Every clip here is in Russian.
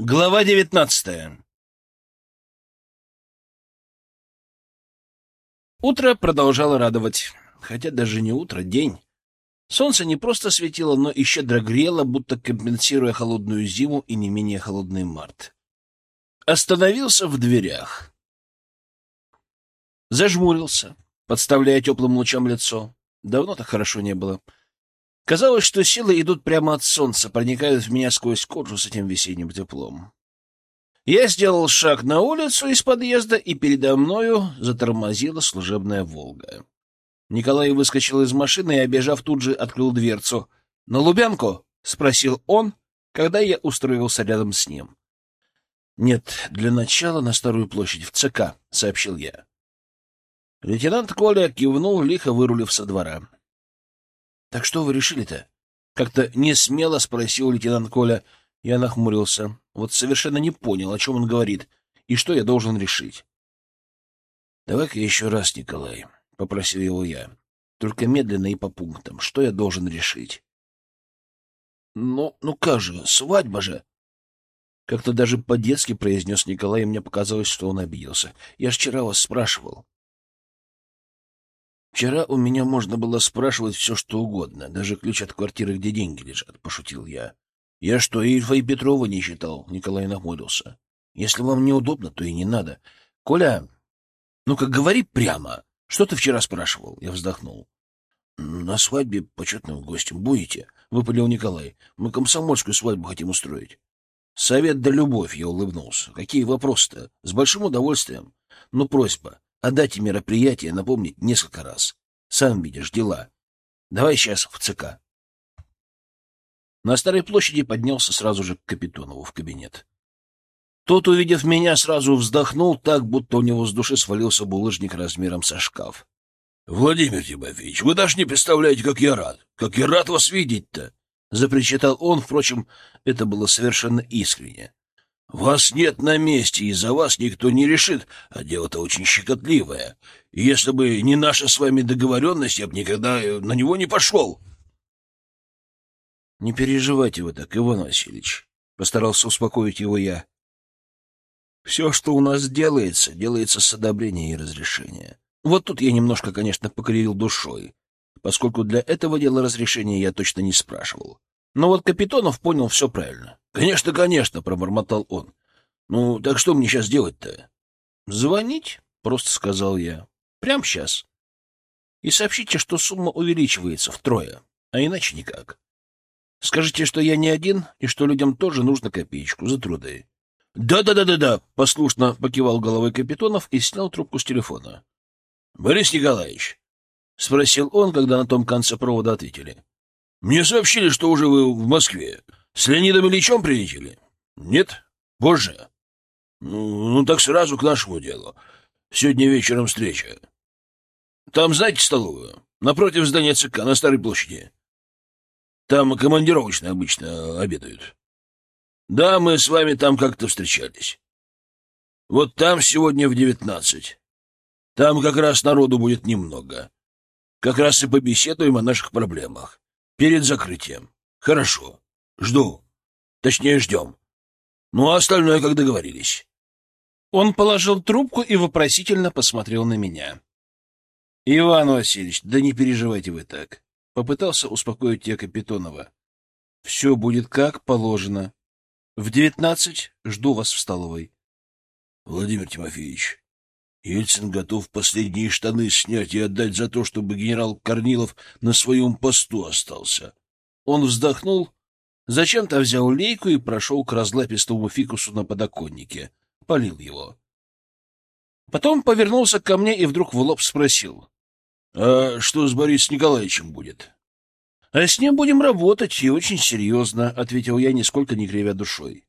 Глава девятнадцатая Утро продолжало радовать, хотя даже не утро, день. Солнце не просто светило, но и щедро грело, будто компенсируя холодную зиму и не менее холодный март. Остановился в дверях. Зажмурился, подставляя теплым лучам лицо. Давно так хорошо не было. — Казалось, что силы идут прямо от солнца, проникают в меня сквозь кожу с этим весенним теплом. Я сделал шаг на улицу из подъезда, и передо мною затормозила служебная «Волга». Николай выскочил из машины и, обежав, тут же открыл дверцу. «На Лубянку?» — спросил он, когда я устроился рядом с ним. «Нет, для начала на Старую площадь, в ЦК», — сообщил я. Лейтенант Коля кивнул, лихо вырулив со двора. — Так что вы решили-то? — как-то не смело спросил лейтенант Коля. Я нахмурился. Вот совершенно не понял, о чем он говорит, и что я должен решить. — Давай-ка еще раз, Николай, — попросил его я. Только медленно и по пунктам. Что я должен решить? — Ну, ну как же, свадьба же! Как-то даже по-детски произнес Николай, и мне показалось, что он обиделся. Я ж вчера вас спрашивал. Вчера у меня можно было спрашивать все, что угодно, даже ключ от квартиры, где деньги лежат, — пошутил я. — Я что, Ильфа и Петрова не считал? — Николай нахмурился. — Если вам неудобно, то и не надо. — Коля, ну-ка говори прямо. Что ты вчера спрашивал? Я вздохнул. — На свадьбе почетным гостем будете? — выпалил Николай. — Мы комсомольскую свадьбу хотим устроить. — Совет да любовь, — я улыбнулся. — Какие вопросы-то? С большим удовольствием. Но просьба. О дате мероприятия напомнить несколько раз. Сам видишь, дела. Давай сейчас в ЦК. На Старой площади поднялся сразу же к Капитонову в кабинет. Тот, увидев меня, сразу вздохнул так, будто у него с души свалился булыжник размером со шкаф. — Владимир Тимофеевич, вы даже не представляете, как я рад! Как я рад вас видеть-то! — запричитал он, впрочем, это было совершенно искренне. Вас нет на месте, и за вас никто не решит, а дело-то очень щекотливое. И если бы не наша с вами договоренность, я бы никогда на него не пошел. — Не переживайте вы так, Иван Васильевич, — постарался успокоить его я. — Все, что у нас делается, делается с одобрения и разрешения. Вот тут я немножко, конечно, покривил душой, поскольку для этого дела разрешения я точно не спрашивал. Но вот Капитонов понял все правильно. «Конечно, конечно», — пробормотал он. «Ну, так что мне сейчас делать-то?» «Звонить», — просто сказал я. «Прямо сейчас. И сообщите, что сумма увеличивается втрое, а иначе никак. Скажите, что я не один, и что людям тоже нужно копеечку за труды». «Да-да-да-да-да», — послушно покивал головой Капитонов и снял трубку с телефона. «Борис Николаевич», — спросил он, когда на том конце провода ответили. «Мне сообщили, что уже вы в Москве. С Леонидом Ильичем прилетели? Нет? Позже? Ну, ну, так сразу к нашему делу. Сегодня вечером встреча. Там, знаете, столовую? Напротив здания ЦК, на Старой площади. Там командировочные обычно обедают. Да, мы с вами там как-то встречались. Вот там сегодня в девятнадцать. Там как раз народу будет немного. Как раз и побеседуем о наших проблемах. Перед закрытием. Хорошо. Жду. Точнее, ждем. Ну, а остальное, как договорились. Он положил трубку и вопросительно посмотрел на меня. — Иван Васильевич, да не переживайте вы так. Попытался успокоить я Капитонова. — Все будет как положено. В девятнадцать жду вас в столовой. — Владимир Тимофеевич, Ельцин готов последние штаны снять и отдать за то, чтобы генерал Корнилов на своем посту остался. Он вздохнул Зачем-то взял лейку и прошел к разлапистому фикусу на подоконнике. Полил его. Потом повернулся ко мне и вдруг в лоб спросил. — А что с Борисом Николаевичем будет? — А с ним будем работать, и очень серьезно, — ответил я, нисколько не кривя душой.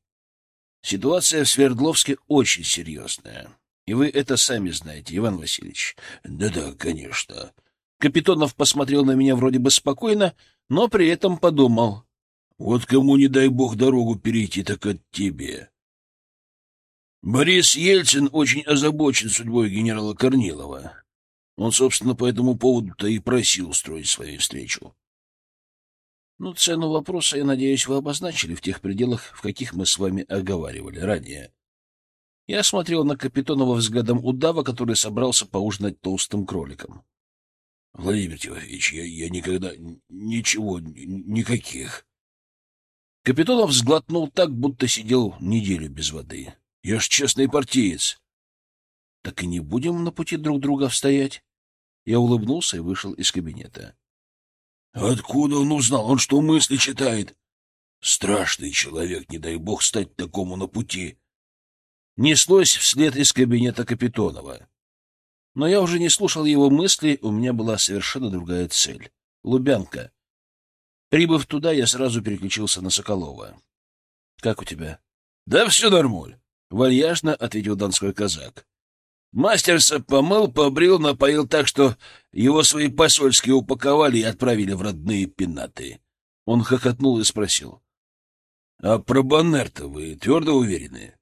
Ситуация в Свердловске очень серьезная. И вы это сами знаете, Иван Васильевич. Да — Да-да, конечно. Капитонов посмотрел на меня вроде бы спокойно, но при этом подумал. Вот кому не дай бог дорогу перейти, так от тебе. Борис Ельцин очень озабочен судьбой генерала Корнилова. Он, собственно, по этому поводу-то и просил устроить свою встречу. Ну, цену вопроса, я надеюсь, вы обозначили в тех пределах, в каких мы с вами оговаривали ранее. Я смотрел на Капитонова взглядом удава, который собрался поужинать толстым кроликом. — Владимир Тимофеевич, я, я никогда... ничего... никаких... Капитонов сглотнул так, будто сидел неделю без воды. — Я ж честный партиец. — Так и не будем на пути друг друга встоять. Я улыбнулся и вышел из кабинета. Откуда он узнал? Он что, мысли читает? Страшный человек, не дай бог стать такому на пути. Неслось вслед из кабинета Капитонова. Но я уже не слушал его мысли, у меня была совершенно другая цель. Лубянка. Прибыв туда, я сразу переключился на Соколова. — Как у тебя? — Да все нормально, — вальяжно ответил донской казак. Мастерса помыл, побрил, напоил так, что его свои посольские упаковали и отправили в родные пенаты. Он хохотнул и спросил. — А про Боннер-то вы твердо уверены?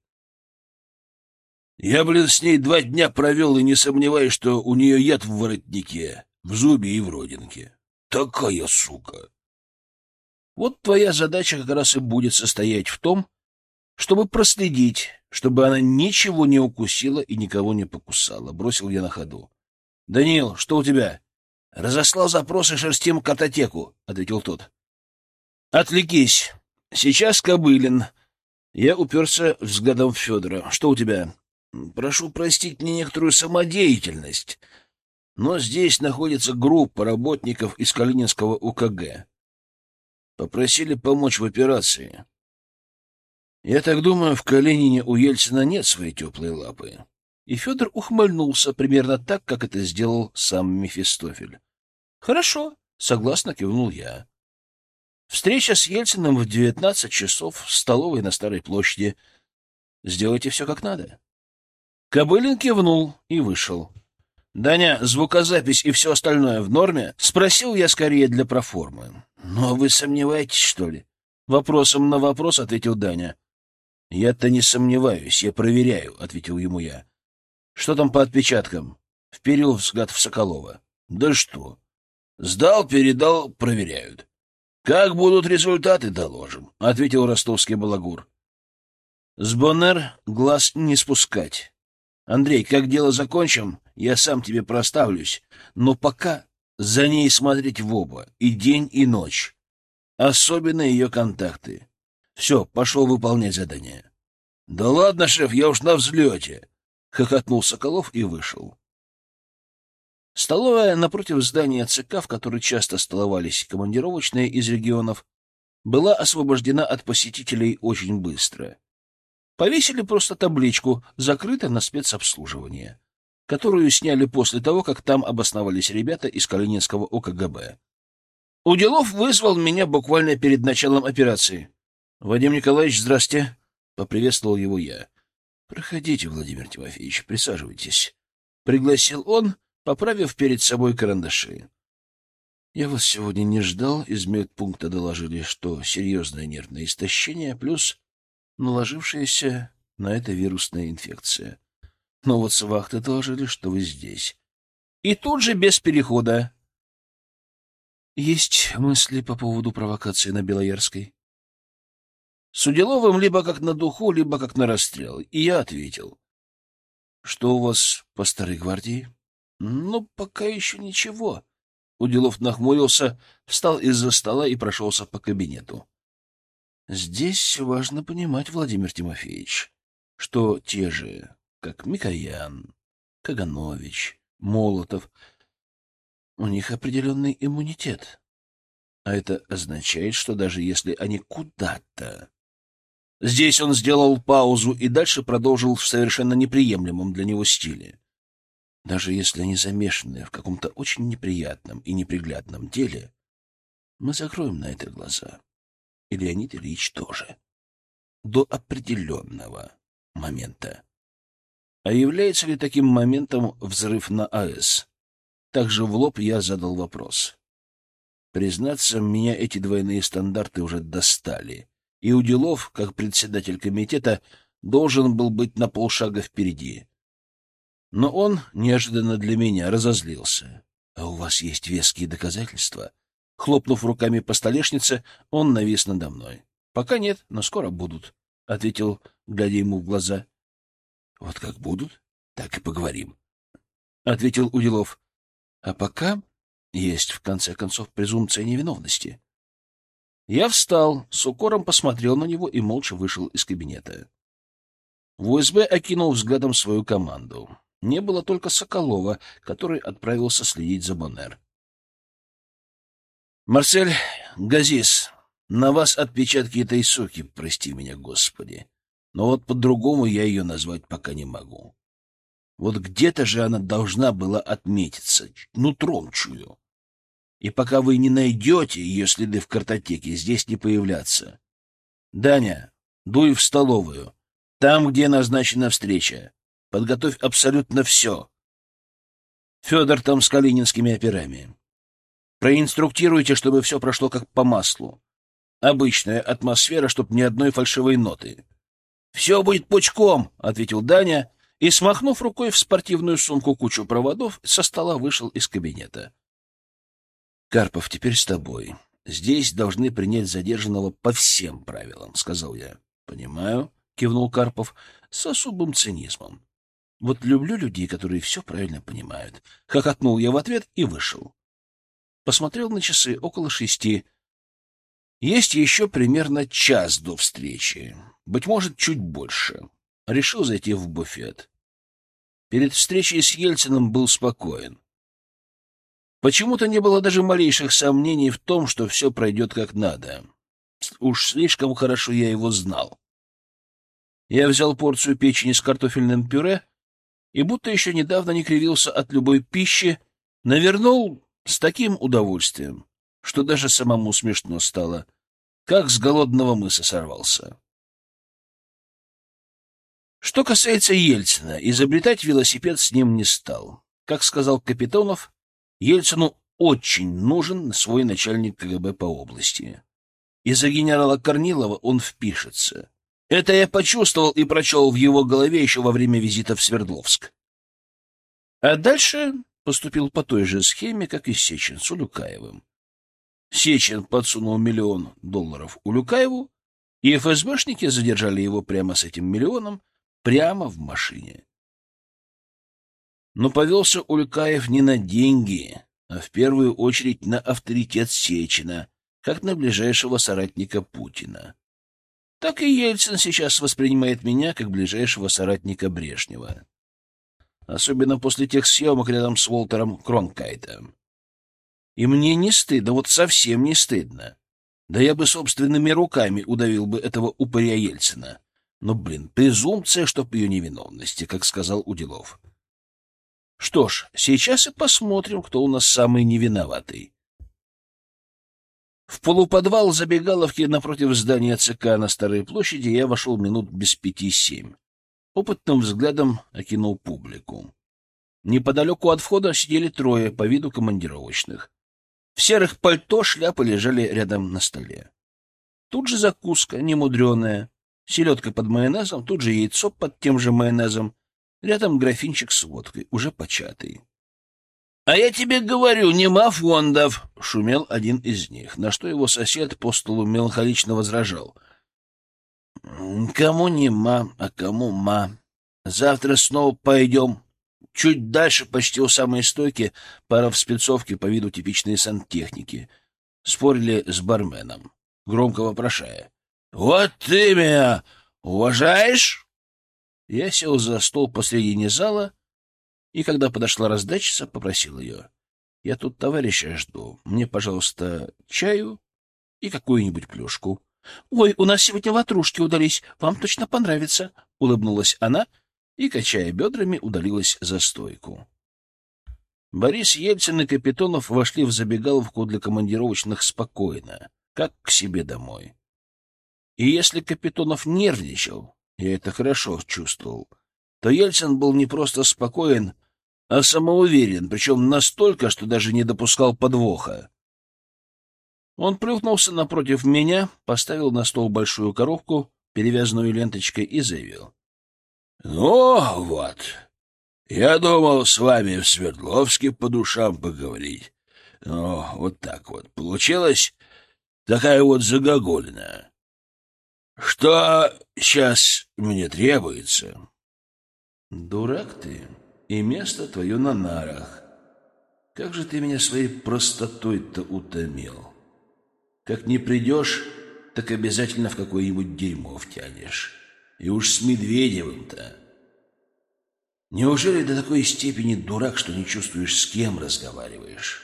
Я, блин, с ней два дня провел и не сомневаюсь, что у нее яд в воротнике, в зубе и в родинке. Такая сука! Вот твоя задача как раз и будет состоять в том, чтобы проследить, чтобы она ничего не укусила и никого не покусала. Бросил я на ходу. — Даниил, что у тебя? — Разослал запросы шерстим картотеку, — ответил тот. — Отвлекись. Сейчас Кобылин. Я уперся взглядом Федора. — Что у тебя? — Прошу простить мне некоторую самодеятельность, но здесь находится группа работников из Калининского УКГ. Попросили помочь в операции. Я так думаю, в Калинине у Ельцина нет своей теплой лапы. И Федор ухмыльнулся примерно так, как это сделал сам Мефистофель. — Хорошо, — согласно кивнул я. Встреча с Ельциным в девятнадцать часов в столовой на Старой площади. Сделайте все как надо. Кобылин кивнул и вышел. — Даня, звукозапись и все остальное в норме? — спросил я скорее для проформы. — а вы сомневаетесь, что ли? Вопросом на вопрос ответил Даня. — Я-то не сомневаюсь, я проверяю, — ответил ему я. — Что там по отпечаткам? — вперил взгляд в Соколова. — Да что? Сдал, передал, проверяют. — Как будут результаты, доложим, — ответил ростовский балагур. — С Боннер глаз не спускать. Андрей, как дело закончим, я сам тебе проставлюсь, но пока за ней смотреть в оба, и день, и ночь. Особенно ее контакты. Все, пошел выполнять задание. — Да ладно, шеф, я уж на взлете! — хохотнул Соколов и вышел. Столовая напротив здания ЦК, в которой часто столовались командировочные из регионов, была освобождена от посетителей очень быстро. Повесили просто табличку «Закрыто на спецобслуживание», которую сняли после того, как там обосновались ребята из Калининского ОКГБ. Уделов вызвал меня буквально перед началом операции. — Вадим Николаевич, здрасте. — поприветствовал его я. — Проходите, Владимир Тимофеевич, присаживайтесь. Пригласил он, поправив перед собой карандаши. Я вас сегодня не ждал, из медпункта доложили, что серьезное нервное истощение плюс наложившаяся на это вирусная инфекция. Но вот с вахты доложили, что вы здесь. И тут же без перехода. Есть мысли по поводу провокации на Белоярской? С Уделовым либо как на духу, либо как на расстрел. И я ответил. Что у вас по Старой гвардии? Ну, пока еще ничего. Уделов нахмурился, встал из-за стола и прошелся по кабинету. Здесь важно понимать, Владимир Тимофеевич, что те же, как Микоян, Каганович, Молотов, у них определенный иммунитет. А это означает, что даже если они куда-то Здесь он сделал паузу и дальше продолжил в совершенно неприемлемом для него стиле. Даже если они замешаны в каком-то очень неприятном и неприглядном деле, мы закроем на это глаза. И Леонид Ильич тоже. До определенного момента. А является ли таким моментом взрыв на АЭС? Также в лоб я задал вопрос. Признаться, меня эти двойные стандарты уже достали и Уделов, как председатель комитета, должен был быть на полшага впереди. Но он, неожиданно для меня, разозлился. — А у вас есть веские доказательства? Хлопнув руками по столешнице, он навис надо мной. — Пока нет, но скоро будут, — ответил, глядя ему в глаза. — Вот как будут, так и поговорим, — ответил Уделов. — А пока есть, в конце концов, презумпция невиновности. Я встал, с укором посмотрел на него и молча вышел из кабинета. В УСБ окинул взглядом свою команду. Не было только Соколова, который отправился следить за Боннер. «Марсель, Газис, на вас отпечатки этой суки, прости меня, Господи. Но вот по-другому я ее назвать пока не могу. Вот где-то же она должна была отметиться, нутром чую. И пока вы не найдете ее следы в картотеке, здесь не появляться. Даня, дуй в столовую. Там, где назначена встреча. Подготовь абсолютно все. Федор там с калининскими операми. Проинструктируйте, чтобы все прошло как по маслу. Обычная атмосфера, чтоб ни одной фальшивой ноты. — Все будет пучком, — ответил Даня, и, смахнув рукой в спортивную сумку кучу проводов, со стола вышел из кабинета. — Карпов, теперь с тобой. Здесь должны принять задержанного по всем правилам, — сказал я. — Понимаю, — кивнул Карпов с особым цинизмом. Вот люблю людей, которые все правильно понимают. Хохотнул я в ответ и вышел. Посмотрел на часы около шести. Есть еще примерно час до встречи. Быть может, чуть больше. Решил зайти в буфет. Перед встречей с Ельциным был спокоен. Почему-то не было даже малейших сомнений в том, что все пройдет как надо. Уж слишком хорошо я его знал. Я взял порцию печени с картофельным пюре и, будто еще недавно не кривился от любой пищи, навернул с таким удовольствием, что даже самому смешно стало, как с голодного мыса сорвался. Что касается Ельцина, изобретать велосипед с ним не стал. Как сказал Капитонов, Ельцину очень нужен свой начальник КГБ по области. Из-за генерала Корнилова он впишется. Это я почувствовал и прочел в его голове еще во время визита в Свердловск. А дальше поступил по той же схеме, как и Сечин с Улюкаевым. Сечин подсунул миллион долларов Улюкаеву, и ФСБшники задержали его прямо с этим миллионом, прямо в машине. Но повелся Улькаев не на деньги, а в первую очередь на авторитет Сечина, как на ближайшего соратника Путина. Так и Ельцин сейчас воспринимает меня как ближайшего соратника Брежнева. Особенно после тех съемок рядом с Уолтером Кронкайтом. И мне не стыдно, вот совсем не стыдно. Да я бы собственными руками удавил бы этого упыря Ельцина. Но, блин, презумпция, чтоб ее невиновности, как сказал Уделов. Что ж, сейчас и посмотрим, кто у нас самый невиноватый. В полуподвал забегаловки напротив здания ЦК на Старой площади я вошел минут без пяти-семь. Опытным взглядом окинул публику. Неподалеку от входа сидели трое, по виду командировочных. В серых пальто шляпы лежали рядом на столе. Тут же закуска, немудреная, селедка под майонезом, тут же яйцо под тем же майонезом, Рядом графинчик с водкой, уже початый. — А я тебе говорю, нема фондов! — шумел один из них, на что его сосед по столу меланхолично возражал. — Кому нема, а кому ма. Завтра снова пойдем. Чуть дальше, почти у самой стойки, пара в спецовке по виду типичной сантехники. Спорили с барменом, громко вопрошая. — Вот ты меня уважаешь? Я сел за стол посредине зала, и, когда подошла раздачица, попросил ее. — Я тут товарища жду. Мне, пожалуйста, чаю и какую-нибудь плюшку. — Ой, у нас сегодня ватрушки удались. Вам точно понравится. — улыбнулась она и, качая бедрами, удалилась за стойку. Борис Ельцин и Капитонов вошли в забегаловку для командировочных спокойно, как к себе домой. И если Капитонов нервничал, я это хорошо чувствовал, то Ельцин был не просто спокоен, а самоуверен, причем настолько, что даже не допускал подвоха. Он плюхнулся напротив меня, поставил на стол большую коробку, перевязанную ленточкой, и заявил. — Ну вот, я думал с вами в Свердловске по душам поговорить. Ну, вот так вот. Получилась такая вот загогулина. Что сейчас мне требуется? Дурак ты, и место твое на нарах. Как же ты меня своей простотой-то утомил. Как не придешь, так обязательно в какое-нибудь дерьмо втянешь. И уж с Медведевым-то. Неужели до такой степени дурак, что не чувствуешь, с кем разговариваешь?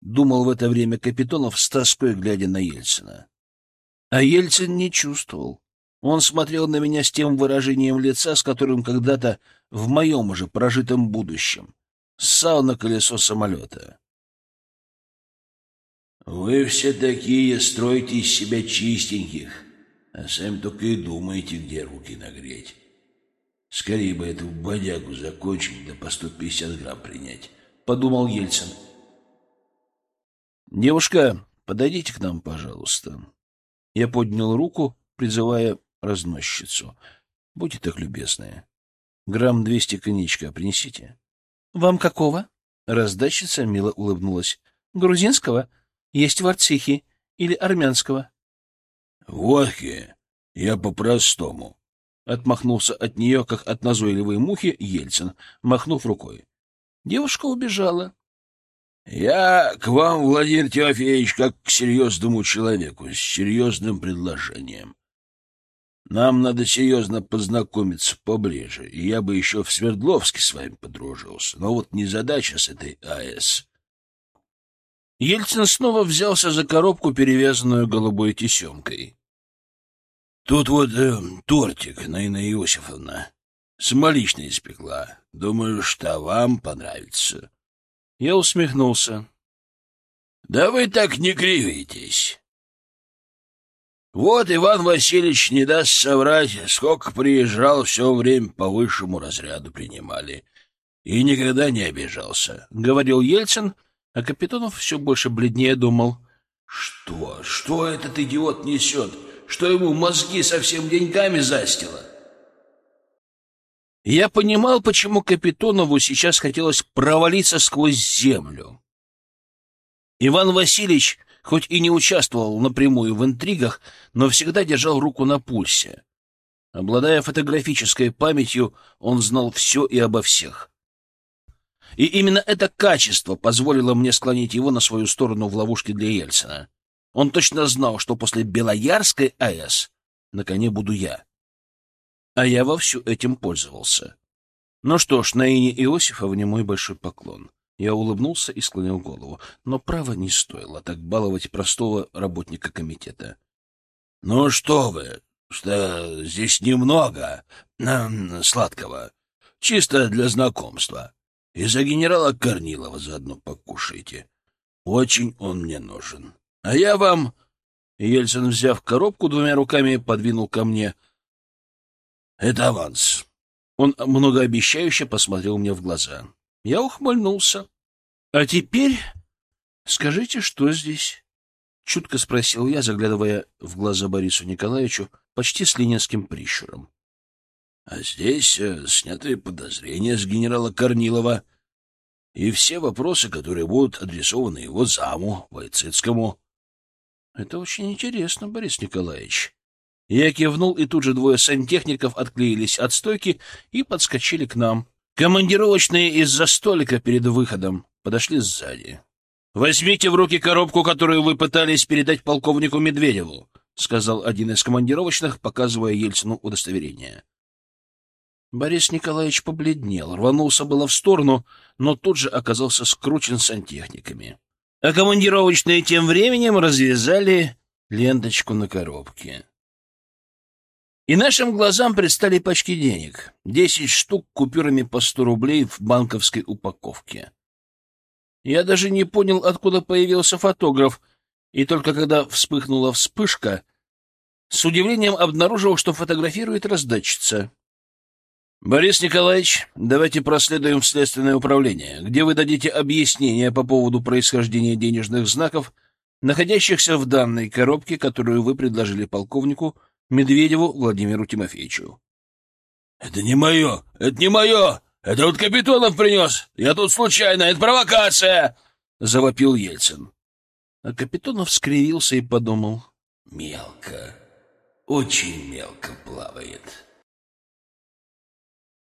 Думал в это время Капитонов с тоской, глядя на Ельцина. А Ельцин не чувствовал. Он смотрел на меня с тем выражением лица, с которым когда-то в моем уже прожитом будущем ссал на колесо самолета. «Вы все такие строите из себя чистеньких, а сами только и думаете, где руки нагреть. Скорее бы эту бодягу закончить, да по 150 грамм принять», — подумал Ельцин. «Девушка, подойдите к нам, пожалуйста». Я поднял руку, призывая разносчицу. «Будьте так любезны. Грамм двести коньячка принесите». «Вам какого?» Раздатчица мило улыбнулась. «Грузинского? Есть в Арцихе. Или армянского?» «Водки. Я по-простому». Отмахнулся от нее, как от назойливой мухи, Ельцин, махнув рукой. Девушка убежала. «Я к вам, Владимир Тимофеевич, как к серьезному человеку, с серьезным предложением. Нам надо серьезно познакомиться поближе, и я бы еще в Свердловске с вами подружился, но вот не задача с этой АЭС». Ельцин снова взялся за коробку, перевязанную голубой тесемкой. «Тут вот э, тортик, Наина Иосифовна, смолично испекла. Думаю, что вам понравится». Я усмехнулся. «Да вы так не кривитесь. Вот Иван Васильевич не даст соврать, сколько приезжал, все время по высшему разряду принимали. И никогда не обижался», — говорил Ельцин, а Капитонов все больше бледнее думал. «Что? Что этот идиот несет? Что ему мозги совсем деньгами застило?» Я понимал, почему Капитонову сейчас хотелось провалиться сквозь землю. Иван Васильевич, хоть и не участвовал напрямую в интригах, но всегда держал руку на пульсе. Обладая фотографической памятью, он знал все и обо всех. И именно это качество позволило мне склонить его на свою сторону в ловушке для Ельцина. Он точно знал, что после Белоярской АЭС на коне буду я а я вовсю этим пользовался. Ну что ж, Наине Иосифовне мой большой поклон. Я улыбнулся и склонил голову, но право не стоило так баловать простого работника комитета. — Ну что вы, что здесь немного сладкого, чисто для знакомства. И за генерала Корнилова заодно покушайте. Очень он мне нужен. А я вам... Ельцин, взяв коробку двумя руками, подвинул ко мне — это аванс. Он многообещающе посмотрел мне в глаза. Я ухмыльнулся. — А теперь скажите, что здесь? — чутко спросил я, заглядывая в глаза Борису Николаевичу почти с ленинским прищуром. — А здесь э, сняты подозрения с генерала Корнилова и все вопросы, которые будут адресованы его заму, Войцецкому. — Это очень интересно, Борис Николаевич. Я кивнул, и тут же двое сантехников отклеились от стойки и подскочили к нам. Командировочные из-за столика перед выходом подошли сзади. «Возьмите в руки коробку, которую вы пытались передать полковнику Медведеву», — сказал один из командировочных, показывая Ельцину удостоверение. Борис Николаевич побледнел, рванулся было в сторону, но тут же оказался скручен сантехниками. А командировочные тем временем развязали ленточку на коробке. И нашим глазам предстали пачки денег. Десять штук купюрами по сто рублей в банковской упаковке. Я даже не понял, откуда появился фотограф, и только когда вспыхнула вспышка, с удивлением обнаружил, что фотографирует раздатчица. «Борис Николаевич, давайте проследуем в следственное управление, где вы дадите объяснение по поводу происхождения денежных знаков, находящихся в данной коробке, которую вы предложили полковнику Медведеву Владимиру Тимофеевичу. — Это не мое! Это не мое! Это вот Капитонов принес! Я тут случайно! Это провокация! — завопил Ельцин. А Капитонов скривился и подумал. Мелко, очень мелко плавает.